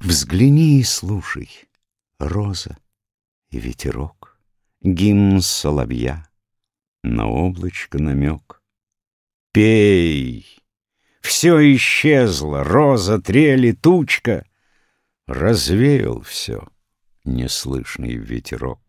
Взгляни и слушай, роза и ветерок, Гимн соловья, на облачко намек. Пей! Все исчезло, роза, трели, тучка. Развеял все неслышный ветерок.